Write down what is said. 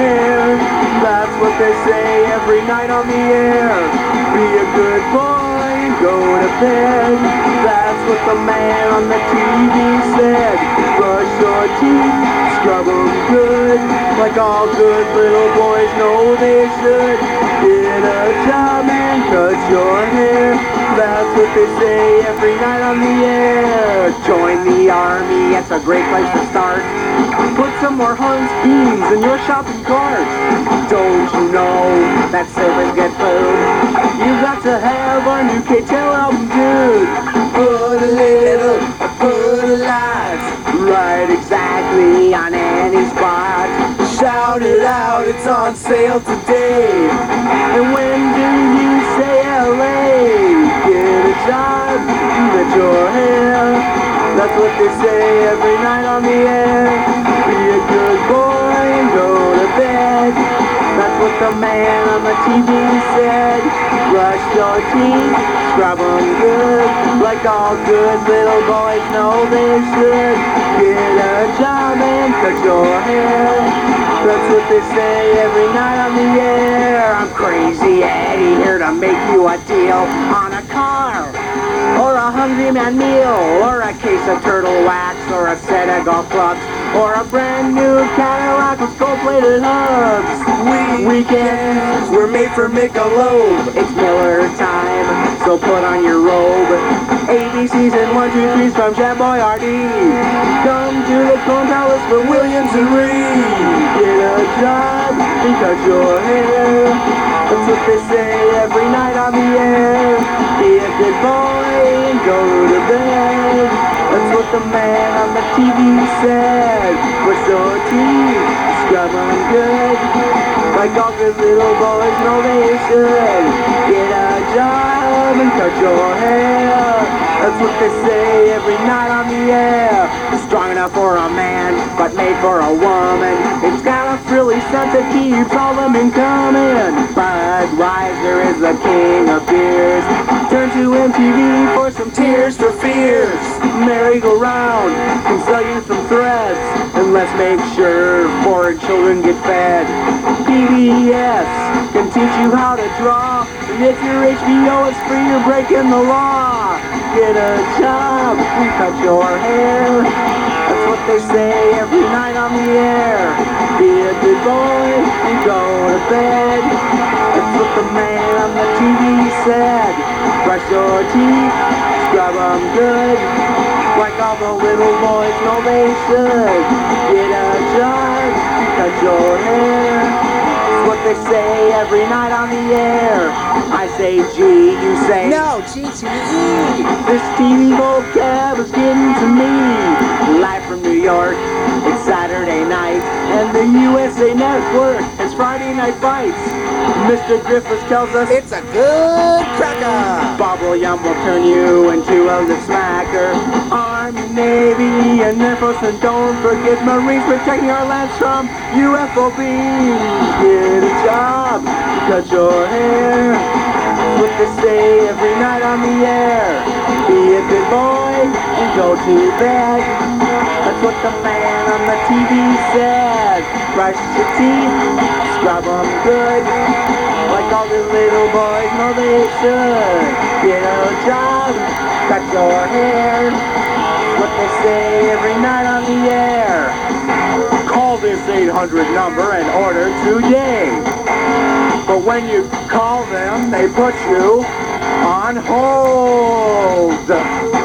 hair. That's what they say every night on the air. Be a good boy go to bed. That's what the man on the TV said. Brush your teeth, scrub them good. Like all good little boys know they should. Get a job and cut your hair. That's what they say every night on the air. Join the army, it's a great place to start. Put some more Hunt's beans in your shopping cart. Don't you know that sailors get food? You got to have our new K-tel album, dude. Put a little, put a lot, right exactly on any spot. Shout it out, it's on sale today. And when do you say LA? Get a job, get your hair. That's what they say every night on the air. The man on the TV said. Brush your teeth, scrub them good. Like all good little boys know they should. Get a job and cut your hair. That's what they say every night on the air. I'm crazy Eddie here to make you a deal on a car. Or a Hungry Man meal, or a case of turtle wax, or a set of golf clubs, or a brand new Cadillac with gold-plated hubs. We weekends were made for Michelob. It's Miller time, so put on your robe. ABCs and one, two, threes from Chef Boyardee. Come to the Corn Palace for Williams and Reed. Get a job and cut your hair. That's what they say every night on the air. Be a good boy the man on the TV said. Brush your teeth, scrub them good. Like all good little boys know they should. Get a job and cut your hair. That's what they say every night on the air. Strong enough for a man, but made for a woman. Frilly scent that keeps all them in common. Budweiser is the king of beers. Turn to MTV for some tears for fears. Merry-go-round can sell you some threads. And let's make sure foreign children get fed. PBS can teach you how to draw. And if your HBO is free, you're breaking the law. Get a job, we cut your hair. That's what they say every night on the air. Be a good boy and go to bed. That's what the man on the TV said. Brush your teeth, scrub them good. Like all the little boys know they should. Get a job, cut your hair. That's what they say every night on the air. I say G, you say No, GTE. this TV vocab is getting to me. Live from New York, Saturday night, and the USA Network has Friday Night Fights. Mr. Griffiths tells us It's a good cracker. Bob William will turn you into a lip smacker. Army, Navy, and Air Force, and don't forget Marines protecting our lands from UFO beams. Get a job, cut your hair. What they say every night on the air. Be a good boy and go to bed. What the man on the TV said. Brush your teeth, scrub them good. Like all the little boys know they should. Get a job, cut your hair. What they say every night on the air. Call this 800 number and order today. But when you call them, they put you on hold.